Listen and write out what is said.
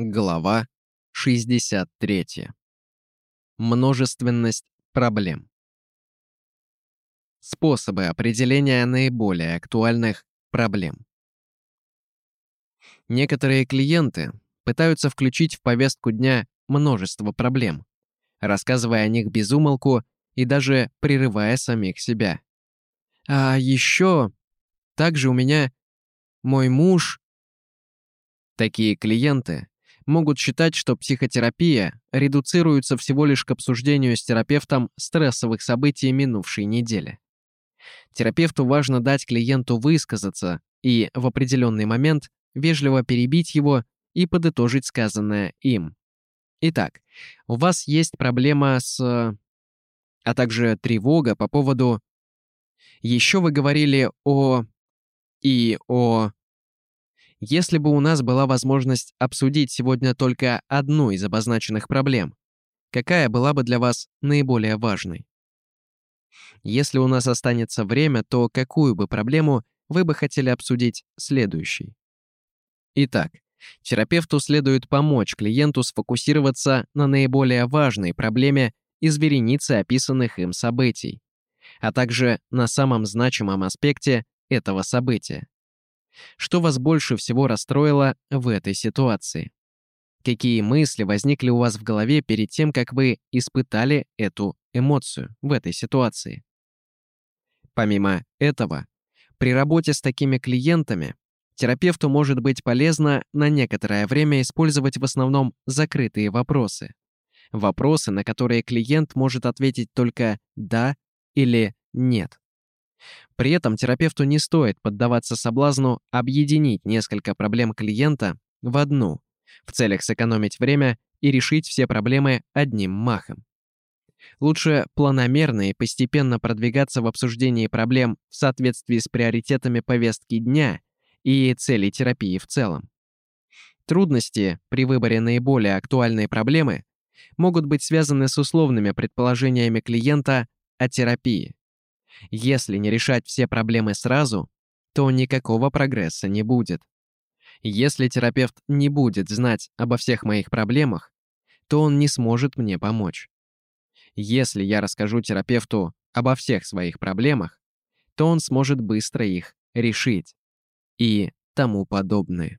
Глава 63. Множественность проблем. Способы определения наиболее актуальных проблем. Некоторые клиенты пытаются включить в повестку дня множество проблем, рассказывая о них без умолку и даже прерывая самих себя. А еще также у меня мой муж... Такие клиенты могут считать, что психотерапия редуцируется всего лишь к обсуждению с терапевтом стрессовых событий минувшей недели. Терапевту важно дать клиенту высказаться и в определенный момент вежливо перебить его и подытожить сказанное им. Итак, у вас есть проблема с... а также тревога по поводу... Еще вы говорили о... и о... Если бы у нас была возможность обсудить сегодня только одну из обозначенных проблем, какая была бы для вас наиболее важной? Если у нас останется время, то какую бы проблему вы бы хотели обсудить следующей? Итак, терапевту следует помочь клиенту сфокусироваться на наиболее важной проблеме из вереницы описанных им событий, а также на самом значимом аспекте этого события. Что вас больше всего расстроило в этой ситуации? Какие мысли возникли у вас в голове перед тем, как вы испытали эту эмоцию в этой ситуации? Помимо этого, при работе с такими клиентами терапевту может быть полезно на некоторое время использовать в основном закрытые вопросы. Вопросы, на которые клиент может ответить только «да» или «нет». При этом терапевту не стоит поддаваться соблазну объединить несколько проблем клиента в одну, в целях сэкономить время и решить все проблемы одним махом. Лучше планомерно и постепенно продвигаться в обсуждении проблем в соответствии с приоритетами повестки дня и целей терапии в целом. Трудности при выборе наиболее актуальной проблемы могут быть связаны с условными предположениями клиента о терапии. Если не решать все проблемы сразу, то никакого прогресса не будет. Если терапевт не будет знать обо всех моих проблемах, то он не сможет мне помочь. Если я расскажу терапевту обо всех своих проблемах, то он сможет быстро их решить и тому подобное.